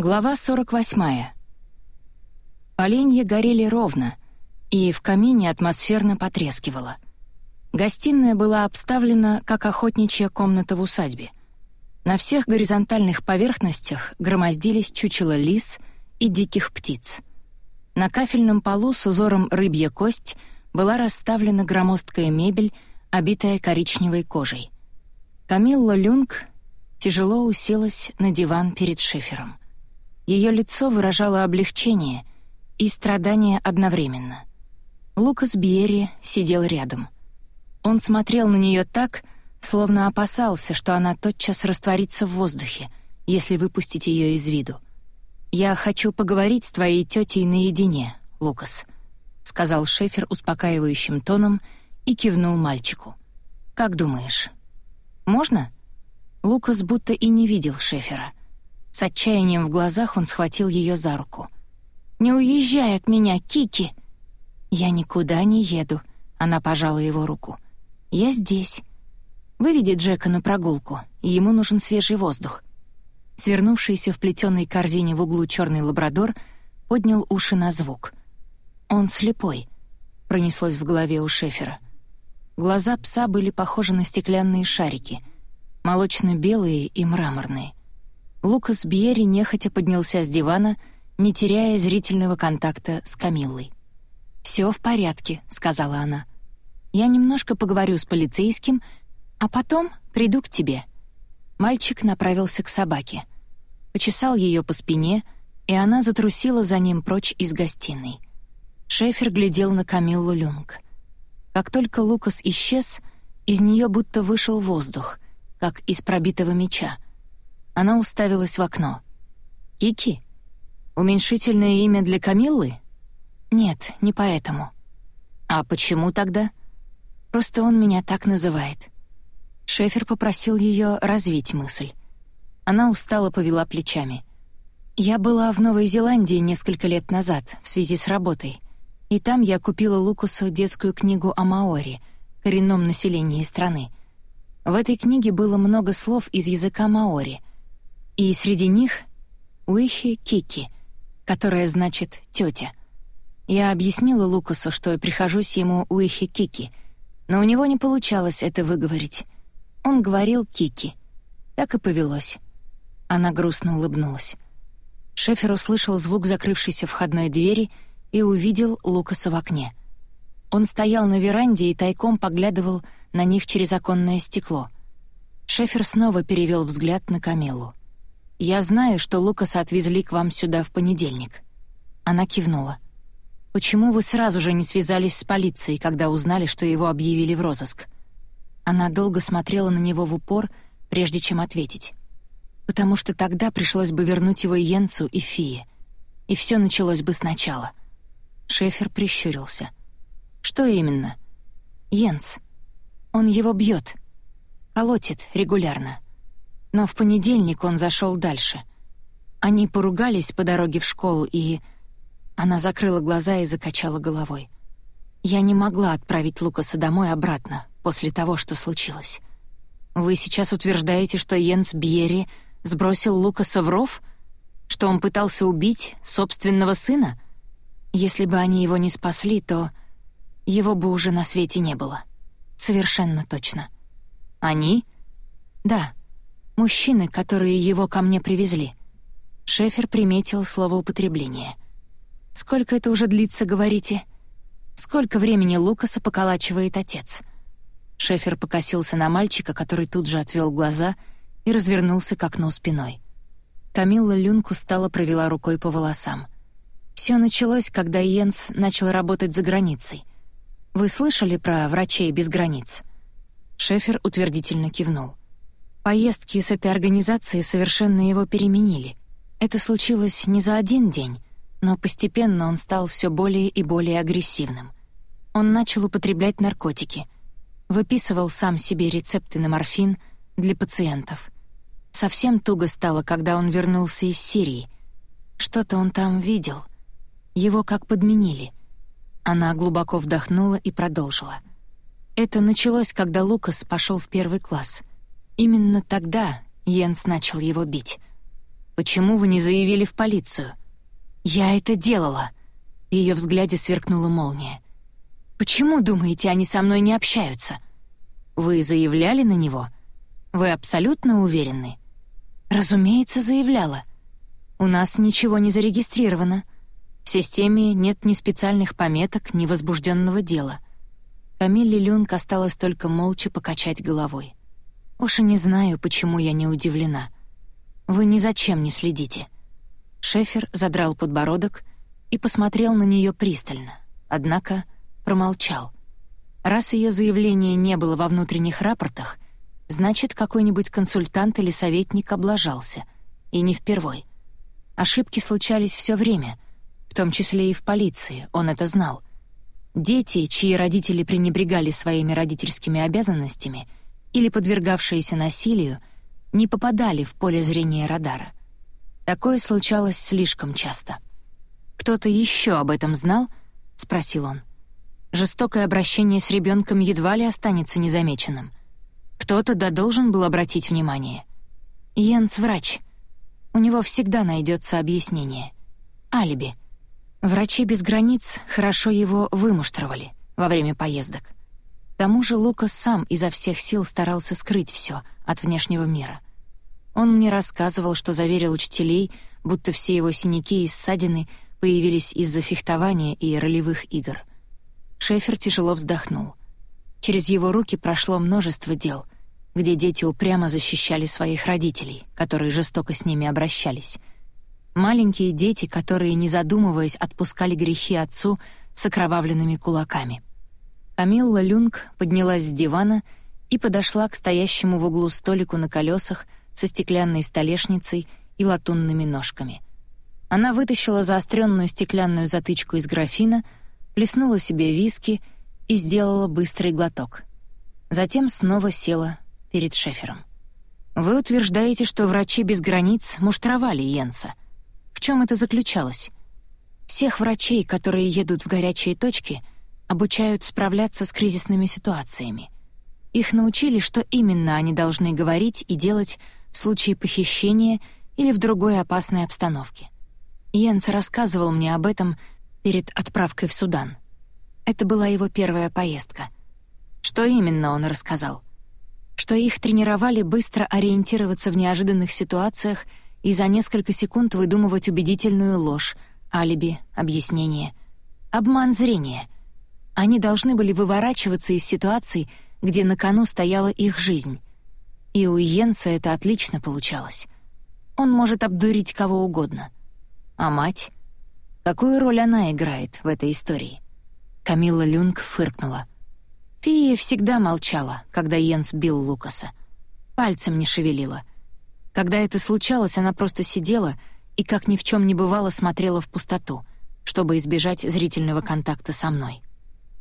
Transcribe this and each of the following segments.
Глава 48. Поленья горели ровно, и в камине атмосферно потрескивало. Гостиная была обставлена, как охотничья комната в усадьбе. На всех горизонтальных поверхностях громоздились чучела лис и диких птиц. На кафельном полу с узором рыбья кость была расставлена громоздкая мебель, обитая коричневой кожей. Камилла Люнг тяжело уселась на диван перед шифером. Ее лицо выражало облегчение и страдание одновременно. Лукас Бьерри сидел рядом. Он смотрел на нее так, словно опасался, что она тотчас растворится в воздухе, если выпустить ее из виду. «Я хочу поговорить с твоей тетей наедине, Лукас», — сказал Шефер успокаивающим тоном и кивнул мальчику. «Как думаешь, можно?» Лукас будто и не видел Шефера. С отчаянием в глазах он схватил ее за руку. «Не уезжай от меня, Кики!» «Я никуда не еду», — она пожала его руку. «Я здесь. Выведи Джека на прогулку, ему нужен свежий воздух». Свернувшийся в плетеной корзине в углу черный лабрадор поднял уши на звук. «Он слепой», — пронеслось в голове у Шефера. Глаза пса были похожи на стеклянные шарики, молочно-белые и мраморные. Лукас Бьерри нехотя поднялся с дивана, не теряя зрительного контакта с Камиллой. «Всё в порядке», — сказала она. «Я немножко поговорю с полицейским, а потом приду к тебе». Мальчик направился к собаке. Почесал её по спине, и она затрусила за ним прочь из гостиной. Шефер глядел на Камиллу Люнг. Как только Лукас исчез, из неё будто вышел воздух, как из пробитого меча — она уставилась в окно. «Кики? Уменьшительное имя для Камиллы?» «Нет, не поэтому». «А почему тогда?» «Просто он меня так называет». Шефер попросил ее развить мысль. Она устало повела плечами. «Я была в Новой Зеландии несколько лет назад в связи с работой, и там я купила Лукусу детскую книгу о Маори, коренном населении страны. В этой книге было много слов из языка маори, и среди них Уихи Кики, которая значит «тётя». Я объяснила Лукасу, что прихожусь ему Уихи Кики, но у него не получалось это выговорить. Он говорил «Кики». Так и повелось. Она грустно улыбнулась. Шефер услышал звук закрывшейся входной двери и увидел Лукаса в окне. Он стоял на веранде и тайком поглядывал на них через оконное стекло. Шефер снова перевел взгляд на Камелу. «Я знаю, что Лукаса отвезли к вам сюда в понедельник». Она кивнула. «Почему вы сразу же не связались с полицией, когда узнали, что его объявили в розыск?» Она долго смотрела на него в упор, прежде чем ответить. «Потому что тогда пришлось бы вернуть его Йенсу и Фие, и все началось бы сначала». Шефер прищурился. «Что именно?» «Йенс. Он его бьет, колотит регулярно». Но в понедельник он зашел дальше. Они поругались по дороге в школу, и... Она закрыла глаза и закачала головой. «Я не могла отправить Лукаса домой обратно после того, что случилось. Вы сейчас утверждаете, что Йенс Бьерри сбросил Лукаса в ров? Что он пытался убить собственного сына? Если бы они его не спасли, то его бы уже на свете не было. Совершенно точно. Они? Да. Мужчины, которые его ко мне привезли. Шефер приметил словоупотребление. «Сколько это уже длится, говорите? Сколько времени Лукаса поколачивает отец?» Шефер покосился на мальчика, который тут же отвел глаза и развернулся к окну спиной. Камилла Люнку стала провела рукой по волосам. Все началось, когда Йенс начал работать за границей. Вы слышали про врачей без границ?» Шефер утвердительно кивнул. Поездки с этой организацией совершенно его переменили. Это случилось не за один день, но постепенно он стал все более и более агрессивным. Он начал употреблять наркотики, выписывал сам себе рецепты на морфин для пациентов. Совсем туго стало, когда он вернулся из Сирии. Что-то он там видел. Его как подменили. Она глубоко вдохнула и продолжила. Это началось, когда Лукас пошел в первый класс — Именно тогда Йенс начал его бить. Почему вы не заявили в полицию?» «Я это делала!» В ее взгляде сверкнула молния. «Почему, думаете, они со мной не общаются?» «Вы заявляли на него? Вы абсолютно уверены?» «Разумеется, заявляла. У нас ничего не зарегистрировано. В системе нет ни специальных пометок, ни возбужденного дела». Камилле Люнг осталось только молча покачать головой. «Уж и не знаю, почему я не удивлена. Вы ни зачем не следите». Шефер задрал подбородок и посмотрел на нее пристально, однако промолчал. Раз ее заявление не было во внутренних рапортах, значит, какой-нибудь консультант или советник облажался, и не впервой. Ошибки случались все время, в том числе и в полиции, он это знал. Дети, чьи родители пренебрегали своими родительскими обязанностями или подвергавшиеся насилию, не попадали в поле зрения радара. Такое случалось слишком часто. «Кто-то еще об этом знал?» — спросил он. Жестокое обращение с ребенком едва ли останется незамеченным. Кто-то да должен был обратить внимание. Йенс — врач. У него всегда найдется объяснение. Алиби. Врачи без границ хорошо его вымуштровали во время поездок. К тому же Лукас сам изо всех сил старался скрыть все от внешнего мира. Он мне рассказывал, что заверил учителей, будто все его синяки и ссадины появились из-за фехтования и ролевых игр. Шефер тяжело вздохнул. Через его руки прошло множество дел, где дети упрямо защищали своих родителей, которые жестоко с ними обращались. Маленькие дети, которые, не задумываясь, отпускали грехи отцу с окровавленными кулаками. Камилла Люнг поднялась с дивана и подошла к стоящему в углу столику на колесах со стеклянной столешницей и латунными ножками. Она вытащила заостренную стеклянную затычку из графина, плеснула себе виски и сделала быстрый глоток. Затем снова села перед Шефером. «Вы утверждаете, что врачи без границ муштровали Йенса. В чем это заключалось? Всех врачей, которые едут в горячие точки, обучают справляться с кризисными ситуациями. Их научили, что именно они должны говорить и делать в случае похищения или в другой опасной обстановке. Йенс рассказывал мне об этом перед отправкой в Судан. Это была его первая поездка. Что именно он рассказал? Что их тренировали быстро ориентироваться в неожиданных ситуациях и за несколько секунд выдумывать убедительную ложь, алиби, объяснение. Обман зрения. Они должны были выворачиваться из ситуаций, где на кону стояла их жизнь. И у Йенса это отлично получалось. Он может обдурить кого угодно. А мать? Какую роль она играет в этой истории? Камилла Люнг фыркнула. Фия всегда молчала, когда Йенс бил Лукаса. Пальцем не шевелила. Когда это случалось, она просто сидела и, как ни в чем не бывало, смотрела в пустоту, чтобы избежать зрительного контакта со мной.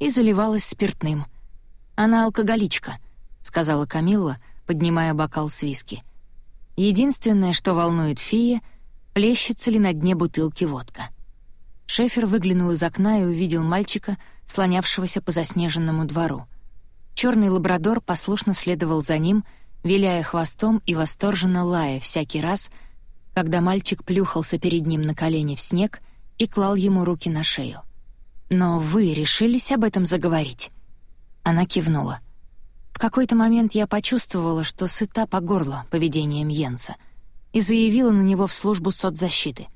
И заливалась спиртным. «Она алкоголичка», — сказала Камилла, — поднимая бокал с виски. Единственное, что волнует Фия, плещется ли на дне бутылки водка. Шефер выглянул из окна и увидел мальчика, слонявшегося по заснеженному двору. Черный лабрадор послушно следовал за ним, виляя хвостом и восторженно лая всякий раз, когда мальчик плюхался перед ним на колени в снег и клал ему руки на шею. «Но вы решились об этом заговорить?» Она кивнула какой-то момент я почувствовала, что сыта по горло поведением Йенса и заявила на него в службу соцзащиты.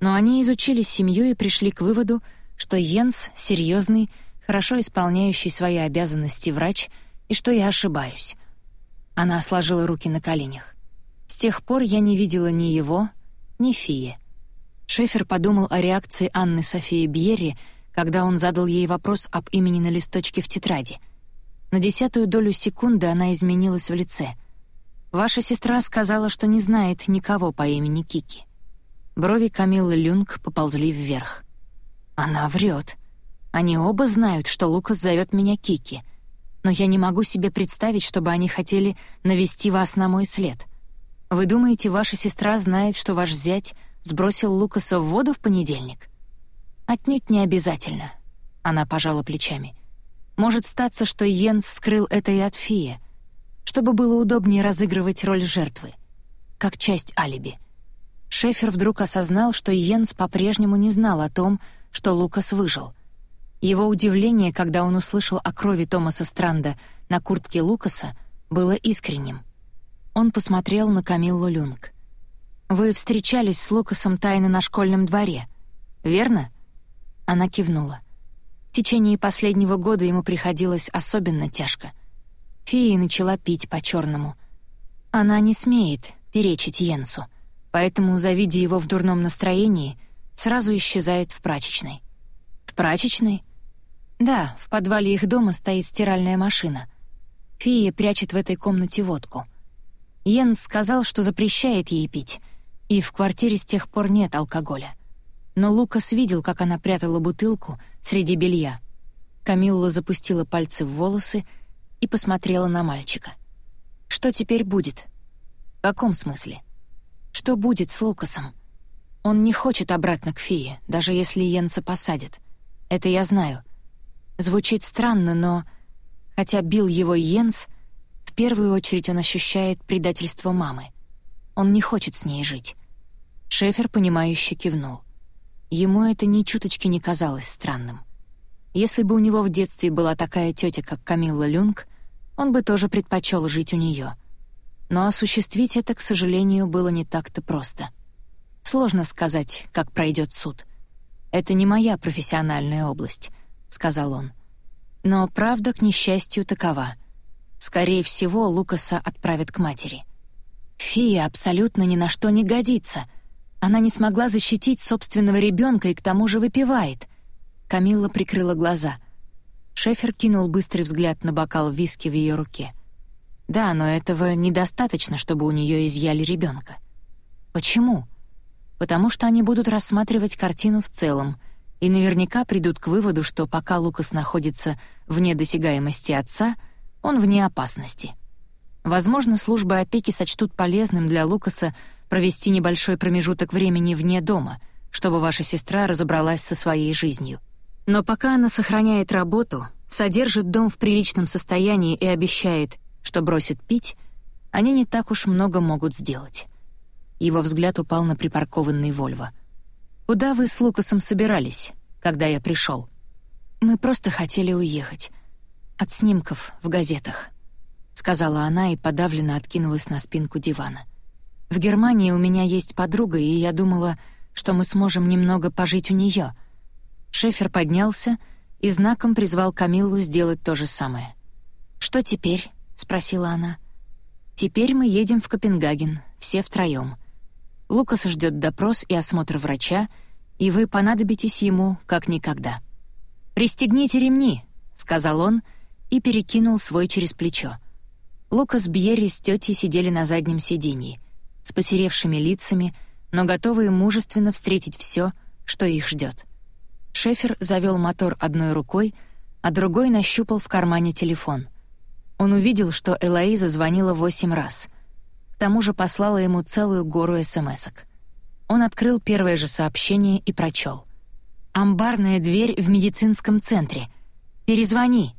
Но они изучили семью и пришли к выводу, что Йенс — серьезный, хорошо исполняющий свои обязанности врач, и что я ошибаюсь. Она сложила руки на коленях. С тех пор я не видела ни его, ни Фии. Шефер подумал о реакции Анны Софии Бьерри, когда он задал ей вопрос об имени на листочке в тетради — на десятую долю секунды она изменилась в лице. «Ваша сестра сказала, что не знает никого по имени Кики». Брови Камиллы Люнг поползли вверх. «Она врет. Они оба знают, что Лукас зовет меня Кики. Но я не могу себе представить, чтобы они хотели навести вас на мой след. Вы думаете, ваша сестра знает, что ваш зять сбросил Лукаса в воду в понедельник?» «Отнюдь не обязательно», — она пожала плечами. Может статься, что Йенс скрыл это и от Фия, чтобы было удобнее разыгрывать роль жертвы, как часть алиби. Шефер вдруг осознал, что Йенс по-прежнему не знал о том, что Лукас выжил. Его удивление, когда он услышал о крови Томаса Странда на куртке Лукаса, было искренним. Он посмотрел на Камиллу Люнг. «Вы встречались с Лукасом тайно на школьном дворе, верно?» Она кивнула. В течение последнего года ему приходилось особенно тяжко. Фия начала пить по-черному. Она не смеет перечить Йенсу, поэтому, завидя его в дурном настроении, сразу исчезает в прачечной. В прачечной? Да, в подвале их дома стоит стиральная машина. Фия прячет в этой комнате водку. Йенс сказал, что запрещает ей пить, и в квартире с тех пор нет алкоголя. Но Лукас видел, как она прятала бутылку среди белья. Камилла запустила пальцы в волосы и посмотрела на мальчика. «Что теперь будет?» «В каком смысле?» «Что будет с Лукасом?» «Он не хочет обратно к фее, даже если Йенса посадят. Это я знаю. Звучит странно, но... Хотя бил его Йенс, в первую очередь он ощущает предательство мамы. Он не хочет с ней жить». Шефер, понимающе кивнул. Ему это ни чуточки не казалось странным. Если бы у него в детстве была такая тетя, как Камилла Люнг, он бы тоже предпочел жить у нее. Но осуществить это, к сожалению, было не так-то просто. Сложно сказать, как пройдет суд. «Это не моя профессиональная область», — сказал он. Но правда, к несчастью, такова. Скорее всего, Лукаса отправят к матери. Фия абсолютно ни на что не годится. Она не смогла защитить собственного ребенка и к тому же выпивает — Камилла прикрыла глаза. Шефер кинул быстрый взгляд на бокал виски в ее руке. Да, но этого недостаточно, чтобы у нее изъяли ребенка. Почему? Потому что они будут рассматривать картину в целом и наверняка придут к выводу, что пока Лукас находится вне досягаемости отца, он вне опасности. Возможно, службы опеки сочтут полезным для Лукаса провести небольшой промежуток времени вне дома, чтобы ваша сестра разобралась со своей жизнью. Но пока она сохраняет работу, содержит дом в приличном состоянии и обещает, что бросит пить, они не так уж много могут сделать. Его взгляд упал на припаркованный Вольво. «Куда вы с Лукасом собирались, когда я пришел? «Мы просто хотели уехать. От снимков в газетах», — сказала она и подавленно откинулась на спинку дивана. «В Германии у меня есть подруга, и я думала, что мы сможем немного пожить у нее. Шефер поднялся и знаком призвал Камиллу сделать то же самое. «Что теперь?» — спросила она. «Теперь мы едем в Копенгаген, все втроем. Лукас ждет допрос и осмотр врача, и вы понадобитесь ему как никогда. «Пристегните ремни», — сказал он и перекинул свой через плечо. Лукас Бьерри с тетей сидели на заднем сиденье, с посеревшими лицами, но готовые мужественно встретить все, что их ждет. Шефер завел мотор одной рукой, а другой нащупал в кармане телефон. Он увидел, что Элоиза звонила восемь раз. К тому же послала ему целую гору смс-ок. Он открыл первое же сообщение и прочел. «Амбарная дверь в медицинском центре. Перезвони».